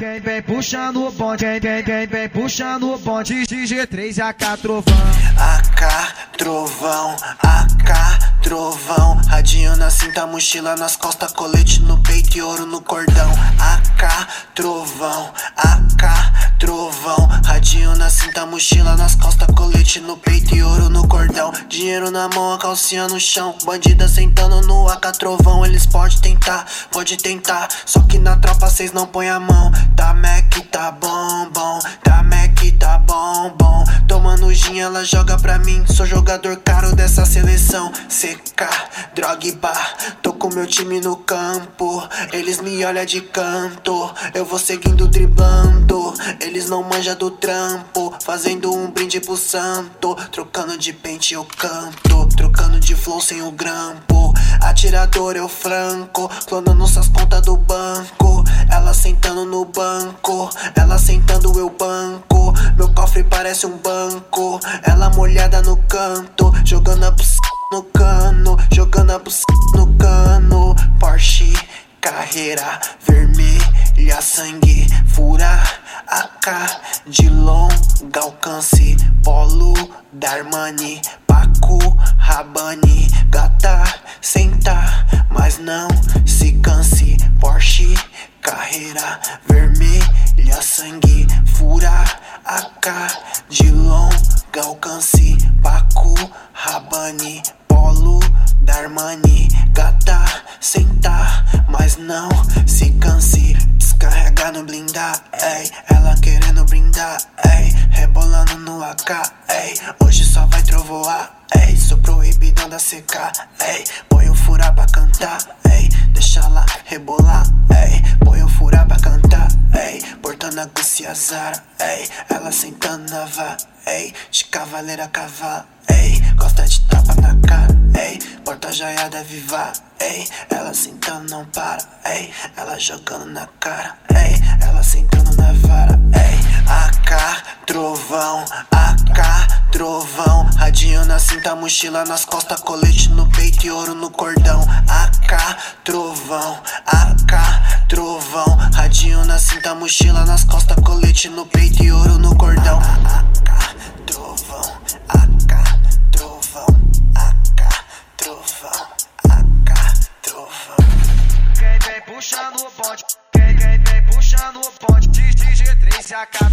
Quem vem puxando o bonde, quem, quem, vem puxando o bonde de G3 AK Trovão. AK Trovão, AK Trovão. Radinho na cinta, mochila nas costas, colete no peito e ouro no cordão. AK Trovão, AK Radinho na cinta, mochila nas costas, colete no peito e ouro no cordão. Dinheiro na mão, a calcinha no chão. Bandida sentando no AK Trovão. Eles podem tentar, pode tentar. Só que na tropa cês não põe a mão. Tá Mac, tá bom, tá ela joga pra mim. Sou jogador caro dessa seleção. CK, Drogba. Tô com meu time no campo. Eles me olham de canto. Eu vou seguindo driblando. Eles não manjam do trampo. Fazendo um brinde pro santo. Trocando de pente eu canto. Trocando de flow sem o grampo. Atirador eu franco. Clonando suas contas do banco. Ela sentando no banco. Ela sentando eu banco. Cofre parece um banco. Ela molhada no canto. Jogando a no cano. Jogando a no cano. Porsche. Carreira vermelha, sangue, fura, AK de longa alcance, polo, Darmani, Paco, Rabani, gata, senta, mas não se canse, Porsche, carreira vermelha, sangue, fura, AK de longa alcance, Paco, Rabani, polo, Darmani, gata, senta, mas não se canse. Descarregar no blindar, ei. Ela querendo brindar, ei. Rebolando no AK, ei. Hoje só vai trovoar, ei. Sou proibidão da CK, ei. Põe o furar pra cantar, ei. Deixa lá rebolar, Azar, ei. Ela sentando na vá, ei. De cavaleira a cavalo, ei. Gosta de tapa na cara, ei. Porta jaiada viva, ei. Ela sentando não para, ei. Ela jogando na cara, ei. Ela sentando na vara, ei. AK, trovão, AK, trovão. Radinho na cinta, mochila nas costas, colete no peito e ouro no cordão. AK, trovão, AK, trovão. Radinho na cinta, mochila nas costas, colete no peito e ouro no cordão. AK, trovão, AK, trovão, AK, trovão, AK, trovão. Quem vem puxando o bonde, quem, quem vem puxando o bonde de G3 AK